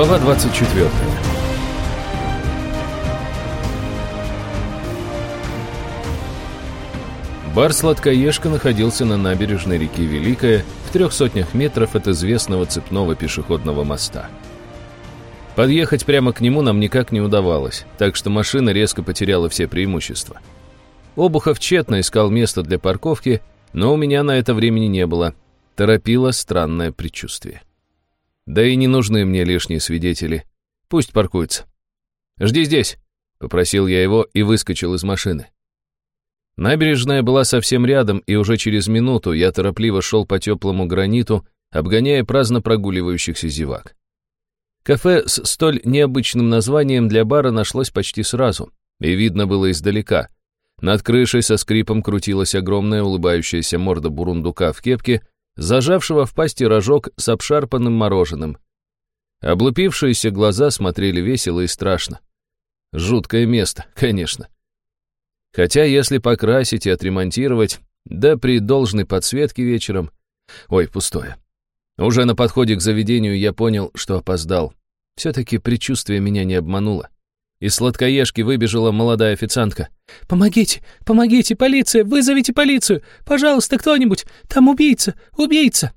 Глава 24 Бар «Сладкоежка» находился на набережной реки Великая в трех сотнях метров от известного цепного пешеходного моста. Подъехать прямо к нему нам никак не удавалось, так что машина резко потеряла все преимущества. Обухов тщетно искал место для парковки, но у меня на это времени не было. Торопило странное предчувствие. Да и не нужны мне лишние свидетели. Пусть паркуется. «Жди здесь», — попросил я его и выскочил из машины. Набережная была совсем рядом, и уже через минуту я торопливо шел по теплому граниту, обгоняя праздно прогуливающихся зевак. Кафе с столь необычным названием для бара нашлось почти сразу, и видно было издалека. Над крышей со скрипом крутилась огромная улыбающаяся морда бурундука в кепке, зажавшего в пасти рожок с обшарпанным мороженым. Облупившиеся глаза смотрели весело и страшно. Жуткое место, конечно. Хотя если покрасить и отремонтировать, да при должной подсветке вечером... Ой, пустое. Уже на подходе к заведению я понял, что опоздал. Все-таки предчувствие меня не обмануло. Из сладкоежки выбежала молодая официантка. «Помогите! Помогите! Полиция! Вызовите полицию! Пожалуйста, кто-нибудь! Там убийца! Убийца!»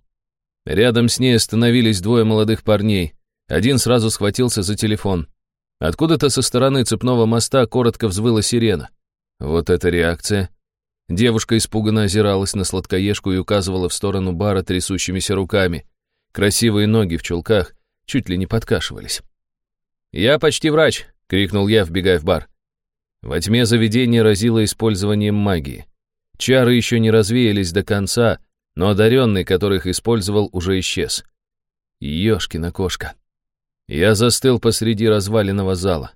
Рядом с ней остановились двое молодых парней. Один сразу схватился за телефон. Откуда-то со стороны цепного моста коротко взвыла сирена. Вот эта реакция. Девушка испуганно озиралась на сладкоежку и указывала в сторону бара трясущимися руками. Красивые ноги в чулках чуть ли не подкашивались. «Я почти врач», — крикнул я, вбегая в бар. Во тьме заведение разило использованием магии. Чары еще не развеялись до конца, но одаренный, которых использовал, уже исчез. Ёшкина кошка. Я застыл посреди разваленного зала.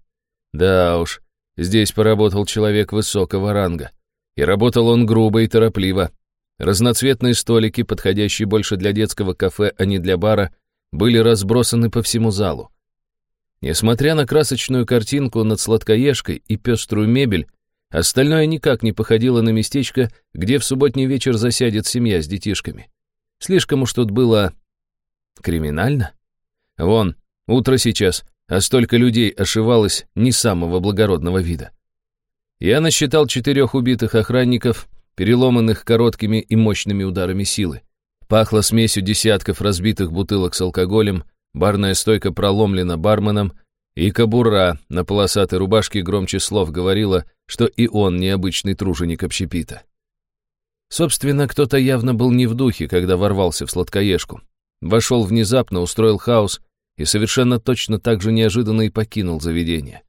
Да уж, Здесь поработал человек высокого ранга. И работал он грубо и торопливо. Разноцветные столики, подходящие больше для детского кафе, а не для бара, были разбросаны по всему залу. Несмотря на красочную картинку над сладкоежкой и пеструю мебель, остальное никак не походило на местечко, где в субботний вечер засядет семья с детишками. Слишком уж тут было... криминально? Вон, утро сейчас, а столько людей ошивалось не самого благородного вида. Я насчитал четырех убитых охранников, переломанных короткими и мощными ударами силы. Пахло смесью десятков разбитых бутылок с алкоголем, барная стойка проломлена барменом, и кобура на полосатой рубашке громче слов говорила, что и он необычный труженик общепита. Собственно, кто-то явно был не в духе, когда ворвался в сладкоежку. Вошел внезапно, устроил хаос и совершенно точно так же неожиданно и покинул заведение.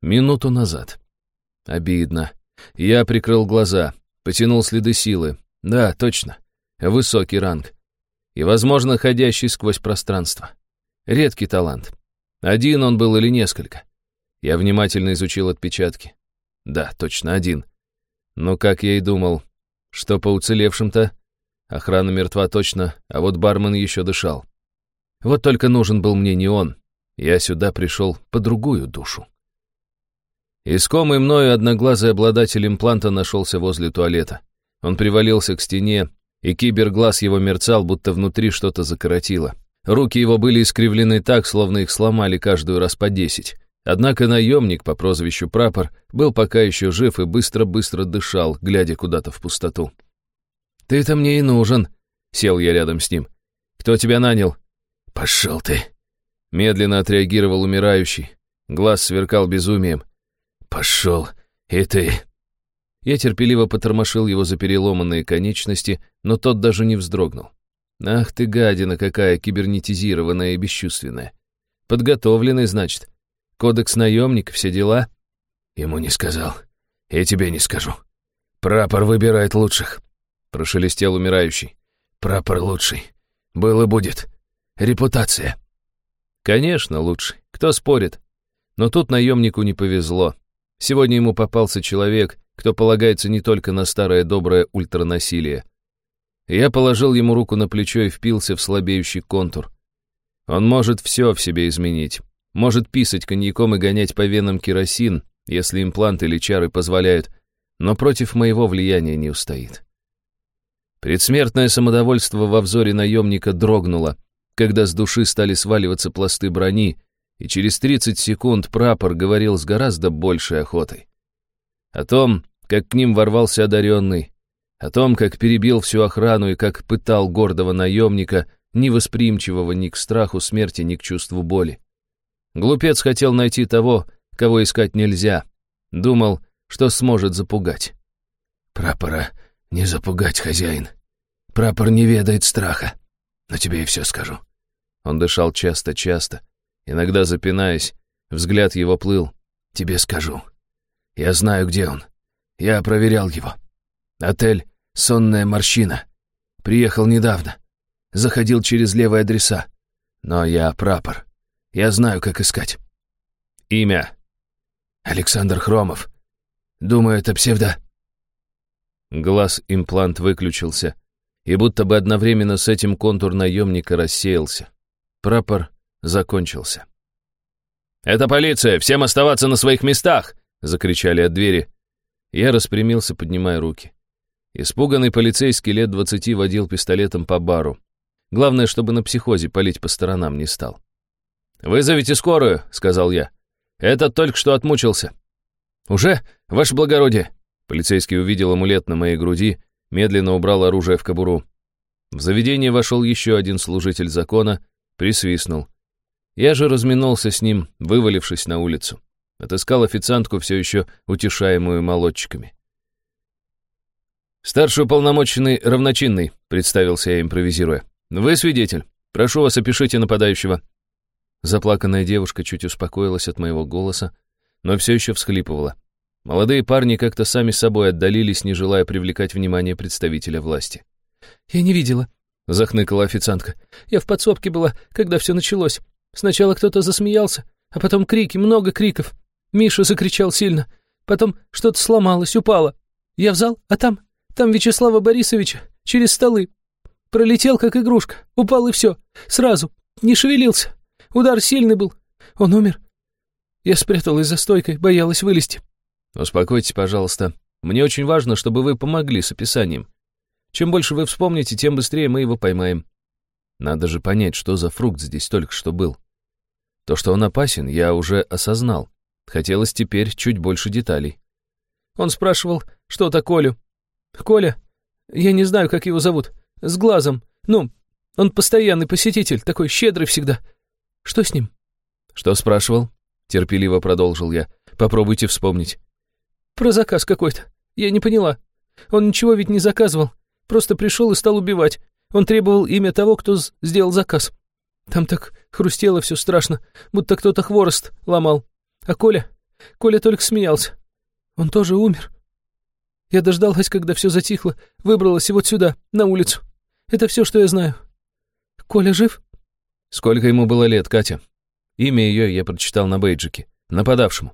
Минуту назад. Обидно. Я прикрыл глаза, потянул следы силы. Да, точно. Высокий ранг. И, возможно, ходящий сквозь пространство. Редкий талант. Один он был или несколько. Я внимательно изучил отпечатки. Да, точно один. Но, как я и думал, что по уцелевшим-то? Охрана мертва точно, а вот бармен еще дышал. Вот только нужен был мне не он. Я сюда пришел по другую душу. Искомый мною одноглазый обладатель импланта нашелся возле туалета. Он привалился к стене, и киберглаз его мерцал, будто внутри что-то закоротило. Руки его были искривлены так, словно их сломали каждую раз по десять. Однако наемник по прозвищу Прапор был пока еще жив и быстро-быстро дышал, глядя куда-то в пустоту. «Ты-то мне и нужен», — сел я рядом с ним. «Кто тебя нанял? «Пошел ты!» Медленно отреагировал умирающий. Глаз сверкал безумием. «Пошел, и ты!» Я терпеливо потормошил его за переломанные конечности, но тот даже не вздрогнул. «Ах ты, гадина какая, кибернетизированная и бесчувственная! Подготовленный, значит. Кодекс наемник, все дела?» Ему не сказал. «Я тебе не скажу. Прапор выбирает лучших», — прошелестел умирающий. «Прапор лучший. Был и будет. Репутация. Конечно, лучше. Кто спорит? Но тут наемнику не повезло. Сегодня ему попался человек, кто полагается не только на старое доброе ультранасилие. Я положил ему руку на плечо и впился в слабеющий контур. Он может все в себе изменить. Может писать коньяком и гонять по венам керосин, если импланты или чары позволяют, но против моего влияния не устоит. Предсмертное самодовольство во взоре наемника дрогнуло, когда с души стали сваливаться пласты брони, и через 30 секунд прапор говорил с гораздо большей охотой. О том, как к ним ворвался одаренный, о том, как перебил всю охрану и как пытал гордого наемника, невосприимчивого ни к страху смерти, ни к чувству боли. Глупец хотел найти того, кого искать нельзя. Думал, что сможет запугать. «Прапора не запугать, хозяин. Прапор не ведает страха. Но тебе и все скажу». Он дышал часто-часто, иногда запинаясь, взгляд его плыл. «Тебе скажу. Я знаю, где он. Я проверял его. Отель «Сонная морщина». Приехал недавно. Заходил через левые адреса. Но я прапор. Я знаю, как искать. Имя. Александр Хромов. Думаю, это псевдо. Глаз-имплант выключился, и будто бы одновременно с этим контур наемника рассеялся. Прапор закончился. «Это полиция! Всем оставаться на своих местах!» — закричали от двери. Я распрямился, поднимая руки. Испуганный полицейский лет двадцати водил пистолетом по бару. Главное, чтобы на психозе палить по сторонам не стал. «Вызовите скорую», — сказал я. «Этот только что отмучился». «Уже, ваше благородие!» Полицейский увидел амулет на моей груди, медленно убрал оружие в кобуру. В заведение вошел еще один служитель закона, присвистнул. Я же разминулся с ним, вывалившись на улицу. Отыскал официантку, все еще утешаемую молодчиками. «Старший уполномоченный равночинный», — представился я, импровизируя. «Вы свидетель. Прошу вас, опишите нападающего». Заплаканная девушка чуть успокоилась от моего голоса, но все еще всхлипывала. Молодые парни как-то сами собой отдалились, не желая привлекать внимание представителя власти. «Я не видела», — захныкала официантка. «Я в подсобке была, когда все началось. Сначала кто-то засмеялся, а потом крики, много криков. Миша закричал сильно. Потом что-то сломалось, упало. Я в зал, а там там Вячеслава Борисовича через столы. Пролетел, как игрушка. Упал и все. Сразу. Не шевелился. Удар сильный был. Он умер. Я спряталась за стойкой, боялась вылезти. Успокойтесь, пожалуйста. Мне очень важно, чтобы вы помогли с описанием. Чем больше вы вспомните, тем быстрее мы его поймаем. Надо же понять, что за фрукт здесь только что был. То, что он опасен, я уже осознал. Хотелось теперь чуть больше деталей. Он спрашивал, что-то Колю. Коля, я не знаю, как его зовут, с глазом. Ну, он постоянный посетитель, такой щедрый всегда. Что с ним? Что спрашивал? Терпеливо продолжил я. Попробуйте вспомнить. Про заказ какой-то. Я не поняла. Он ничего ведь не заказывал. Просто пришел и стал убивать. Он требовал имя того, кто сделал заказ. Там так хрустело все страшно, будто кто-то хворост ломал. А Коля... Коля только смеялся. Он тоже умер. Я дождалась, когда все затихло, выбралась и вот сюда, на улицу. Это все, что я знаю. Коля жив? Сколько ему было лет, Катя? Имя ее я прочитал на бейджике. Нападавшему.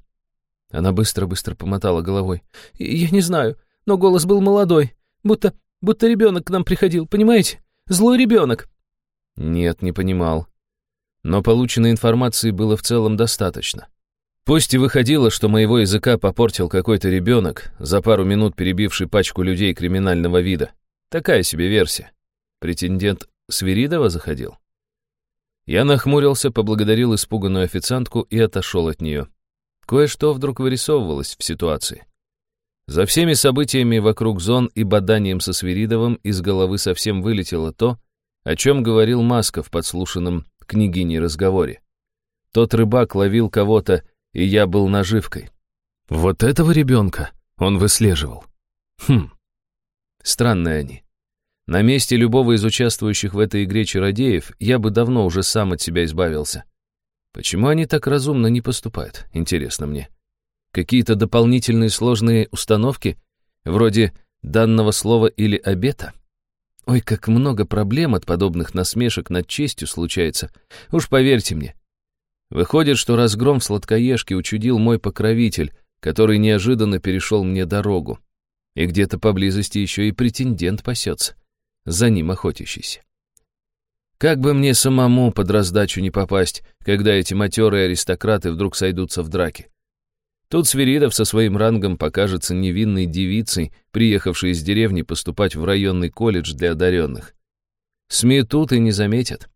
Она быстро-быстро помотала головой. Я не знаю, но голос был молодой. Будто, будто ребенок к нам приходил, понимаете? Злой ребенок. Нет, не понимал. Но полученной информации было в целом достаточно. Пусть и выходило, что моего языка попортил какой-то ребенок, за пару минут перебивший пачку людей криминального вида. Такая себе версия. Претендент Свиридова заходил? Я нахмурился, поблагодарил испуганную официантку и отошел от нее. Кое-что вдруг вырисовывалось в ситуации. За всеми событиями вокруг зон и боданием со Свиридовым из головы совсем вылетело то, о чем говорил Маска в подслушанном княгиней разговоре. Тот рыбак ловил кого-то и я был наживкой. Вот этого ребенка он выслеживал. Хм, странные они. На месте любого из участвующих в этой игре чародеев я бы давно уже сам от себя избавился. Почему они так разумно не поступают, интересно мне. Какие-то дополнительные сложные установки, вроде данного слова или обета? Ой, как много проблем от подобных насмешек над честью случается. Уж поверьте мне, Выходит, что разгром в сладкоежке учудил мой покровитель, который неожиданно перешел мне дорогу. И где-то поблизости еще и претендент пасется, за ним охотящийся. Как бы мне самому под раздачу не попасть, когда эти матерые аристократы вдруг сойдутся в драке. Тут Свиридов со своим рангом покажется невинной девицей, приехавшей из деревни поступать в районный колледж для одаренных. СМИ тут и не заметят.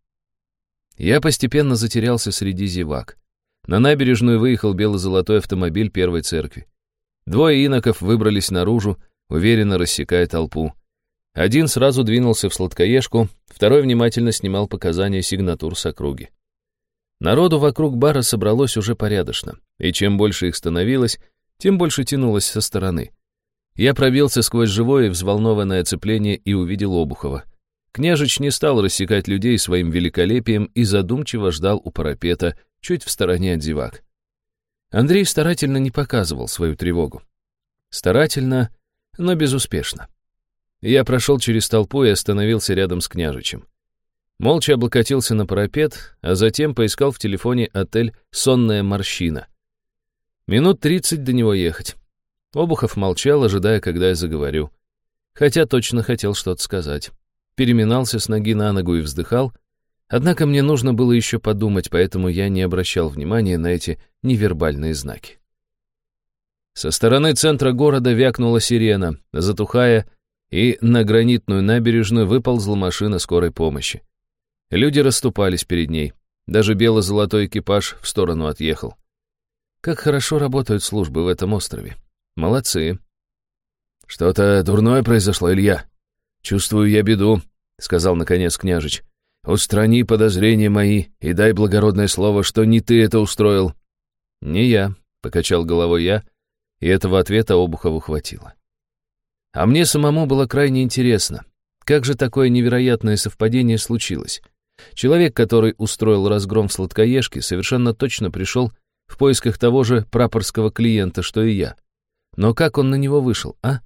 Я постепенно затерялся среди зевак. На набережную выехал бело-золотой автомобиль первой церкви. Двое иноков выбрались наружу, уверенно рассекая толпу. Один сразу двинулся в сладкоежку, второй внимательно снимал показания сигнатур с округи. Народу вокруг бара собралось уже порядочно, и чем больше их становилось, тем больше тянулось со стороны. Я пробился сквозь живое взволнованное оцепление и увидел Обухова. Княжич не стал рассекать людей своим великолепием и задумчиво ждал у парапета, чуть в стороне от зевак. Андрей старательно не показывал свою тревогу. Старательно, но безуспешно. Я прошел через толпу и остановился рядом с княжичем. Молча облокотился на парапет, а затем поискал в телефоне отель «Сонная морщина». Минут тридцать до него ехать. Обухов молчал, ожидая, когда я заговорю. Хотя точно хотел что-то сказать. Переминался с ноги на ногу и вздыхал. Однако мне нужно было еще подумать, поэтому я не обращал внимания на эти невербальные знаки. Со стороны центра города вякнула сирена, затухая, и на гранитную набережную выползла машина скорой помощи. Люди расступались перед ней. Даже бело-золотой экипаж в сторону отъехал. Как хорошо работают службы в этом острове. Молодцы. Что-то дурное произошло, Илья. Чувствую я беду, сказал наконец княжич. Устрани подозрения мои и дай благородное слово, что не ты это устроил. Не я, покачал головой я, и этого ответа Обухову хватило. А мне самому было крайне интересно, как же такое невероятное совпадение случилось. Человек, который устроил разгром в сладкоежке, совершенно точно пришел в поисках того же прапорского клиента, что и я. Но как он на него вышел, а?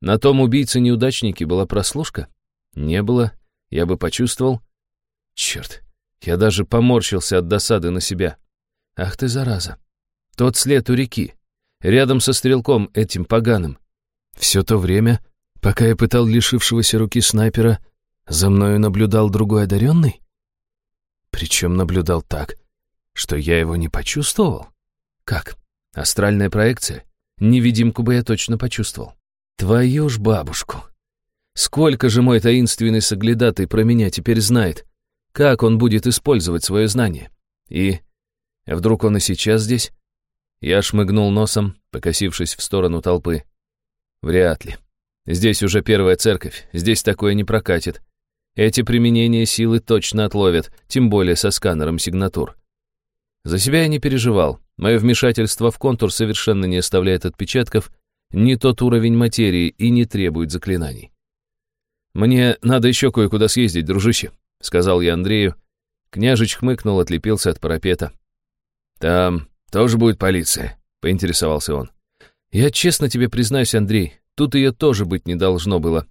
На том убийце-неудачнике была прослушка? Не было, я бы почувствовал. Черт, я даже поморщился от досады на себя. Ах ты, зараза. Тот след у реки, рядом со стрелком этим поганым. Все то время, пока я пытал лишившегося руки снайпера, за мною наблюдал другой одаренный? Причем наблюдал так, что я его не почувствовал. Как? Астральная проекция? Невидимку бы я точно почувствовал. Твою ж бабушку. Сколько же мой таинственный соглядатый про меня теперь знает? Как он будет использовать свое знание? И... Вдруг он и сейчас здесь? Я шмыгнул носом, покосившись в сторону толпы. Вряд ли. Здесь уже первая церковь, здесь такое не прокатит. Эти применения силы точно отловят, тем более со сканером сигнатур. За себя я не переживал. Мое вмешательство в контур совершенно не оставляет отпечатков, не тот уровень материи и не требует заклинаний. «Мне надо еще кое-куда съездить, дружище», — сказал я Андрею. Княжич хмыкнул, отлепился от парапета. «Там тоже будет полиция», — поинтересовался он. «Я честно тебе признаюсь, Андрей, тут ее тоже быть не должно было».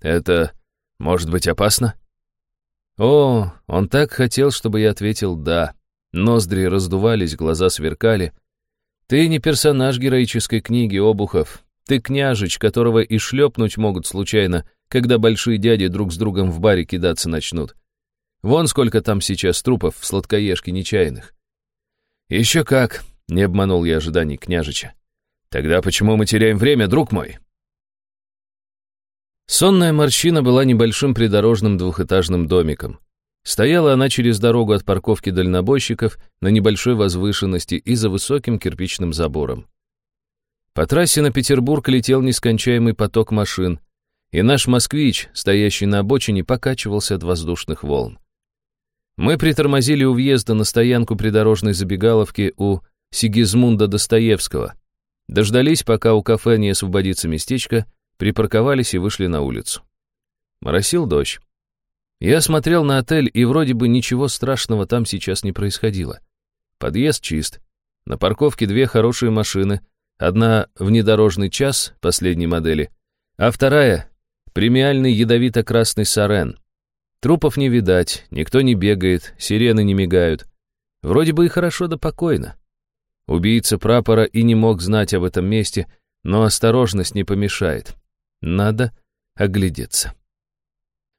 «Это может быть опасно?» О, он так хотел, чтобы я ответил «да». Ноздри раздувались, глаза сверкали. Ты не персонаж героической книги, Обухов. Ты княжич, которого и шлепнуть могут случайно, когда большие дяди друг с другом в баре кидаться начнут. Вон сколько там сейчас трупов в сладкоежке нечаянных. Еще как, не обманул я ожиданий княжича. Тогда почему мы теряем время, друг мой? Сонная морщина была небольшим придорожным двухэтажным домиком. Стояла она через дорогу от парковки дальнобойщиков на небольшой возвышенности и за высоким кирпичным забором. По трассе на Петербург летел нескончаемый поток машин, и наш москвич, стоящий на обочине, покачивался от воздушных волн. Мы притормозили у въезда на стоянку придорожной забегаловки у Сигизмунда Достоевского. Дождались, пока у кафе не освободится местечко, припарковались и вышли на улицу. Моросил дождь. Я смотрел на отель, и вроде бы ничего страшного там сейчас не происходило. Подъезд чист. На парковке две хорошие машины. Одна внедорожный час последней модели, а вторая — премиальный ядовито-красный сарен. Трупов не видать, никто не бегает, сирены не мигают. Вроде бы и хорошо да покойно. Убийца прапора и не мог знать об этом месте, но осторожность не помешает. Надо оглядеться.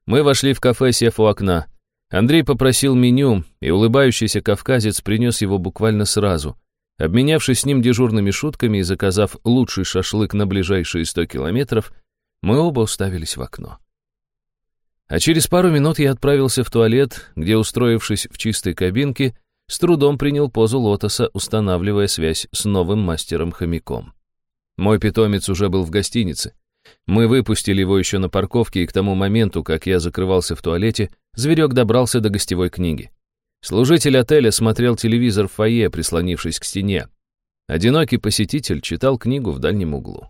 Мы вошли в кафе, сев у окна. Андрей попросил меню, и улыбающийся кавказец принес его буквально сразу. Обменявшись с ним дежурными шутками и заказав лучший шашлык на ближайшие сто километров, мы оба уставились в окно. А через пару минут я отправился в туалет, где, устроившись в чистой кабинке, с трудом принял позу лотоса, устанавливая связь с новым мастером-хомяком. Мой питомец уже был в гостинице. Мы выпустили его еще на парковке, и к тому моменту, как я закрывался в туалете, зверек добрался до гостевой книги. Служитель отеля смотрел телевизор в фойе, прислонившись к стене. Одинокий посетитель читал книгу в дальнем углу.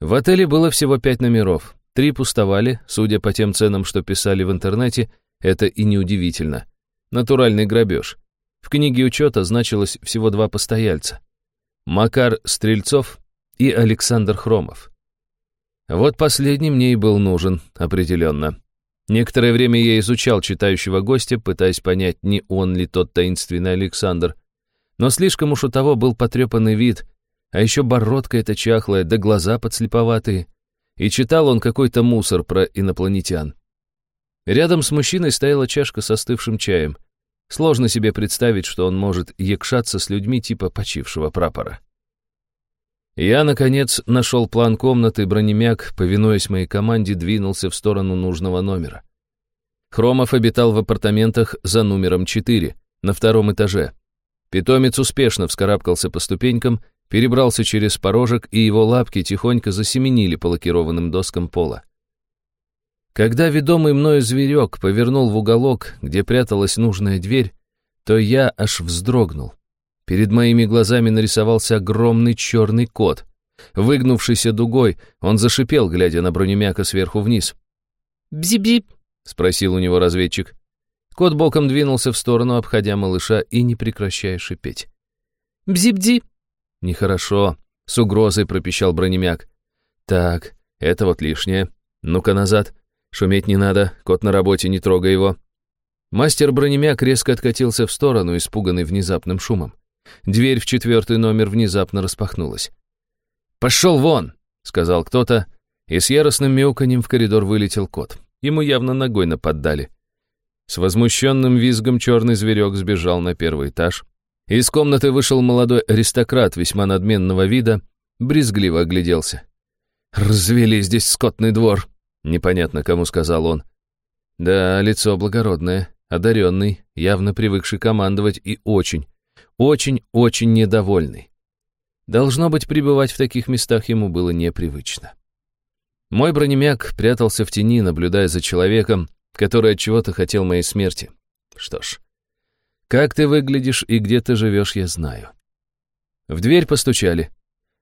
В отеле было всего пять номеров. Три пустовали, судя по тем ценам, что писали в интернете, это и неудивительно. Натуральный грабеж. В книге учета значилось всего два постояльца. Макар Стрельцов и Александр Хромов. Вот последний мне и был нужен, определенно. Некоторое время я изучал читающего гостя, пытаясь понять, не он ли тот таинственный Александр. Но слишком уж у того был потрепанный вид, а еще бородка эта чахлая, да глаза подслеповатые и читал он какой-то мусор про инопланетян. Рядом с мужчиной стояла чашка с остывшим чаем. Сложно себе представить, что он может якшаться с людьми типа почившего прапора. Я, наконец, нашел план комнаты, бронемяк, повинуясь моей команде, двинулся в сторону нужного номера. Хромов обитал в апартаментах за номером 4, на втором этаже. Питомец успешно вскарабкался по ступенькам перебрался через порожек, и его лапки тихонько засеменили по лакированным доскам пола. Когда ведомый мною зверек повернул в уголок, где пряталась нужная дверь, то я аж вздрогнул. Перед моими глазами нарисовался огромный черный кот. Выгнувшийся дугой, он зашипел, глядя на бронемяка сверху вниз. «Бзип-бзип», — спросил у него разведчик. Кот боком двинулся в сторону, обходя малыша и не прекращая шипеть. «Бзип-бзип», «Нехорошо», — с угрозой пропищал бронемяк. «Так, это вот лишнее. Ну-ка назад. Шуметь не надо, кот на работе, не трогай его». Мастер-бронемяк резко откатился в сторону, испуганный внезапным шумом. Дверь в четвертый номер внезапно распахнулась. «Пошел вон!» — сказал кто-то, и с яростным мяуканьем в коридор вылетел кот. Ему явно ногой наподдали. С возмущенным визгом черный зверек сбежал на первый этаж, из комнаты вышел молодой аристократ весьма надменного вида, брезгливо огляделся. «Развели здесь скотный двор», — непонятно кому сказал он. Да, лицо благородное, одаренный, явно привыкший командовать и очень, очень-очень недовольный. Должно быть, пребывать в таких местах ему было непривычно. Мой бронемяк прятался в тени, наблюдая за человеком, который от чего-то хотел моей смерти. Что ж, как ты выглядишь и где ты живешь, я знаю. В дверь постучали.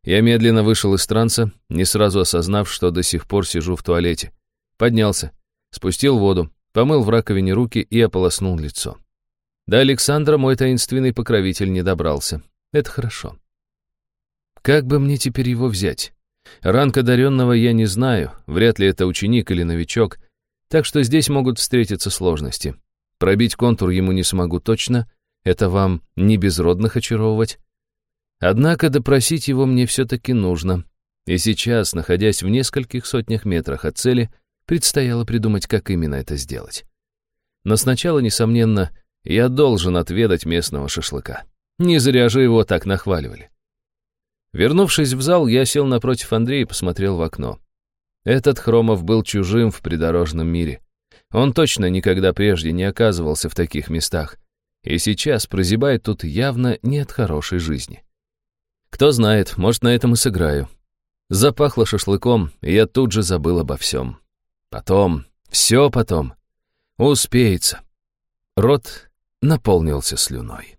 Я медленно вышел из транса, не сразу осознав, что до сих пор сижу в туалете. Поднялся, спустил воду, помыл в раковине руки и ополоснул лицо. До Александра мой таинственный покровитель не добрался. Это хорошо. Как бы мне теперь его взять? Ранг одаренного я не знаю, вряд ли это ученик или новичок, так что здесь могут встретиться сложности. Пробить контур ему не смогу точно, это вам не безродных очаровывать. Однако допросить его мне все-таки нужно. И сейчас, находясь в нескольких сотнях метрах от цели, предстояло придумать, как именно это сделать. Но сначала, несомненно, я должен отведать местного шашлыка. Не зря же его так нахваливали. Вернувшись в зал, я сел напротив Андрея и посмотрел в окно. Этот Хромов был чужим в придорожном мире. Он точно никогда прежде не оказывался в таких местах, и сейчас прозябает тут явно не от хорошей жизни. Кто знает, может, на этом и сыграю. Запахло шашлыком, и я тут же забыл обо всем. Потом, все потом. Успеется. Рот наполнился слюной.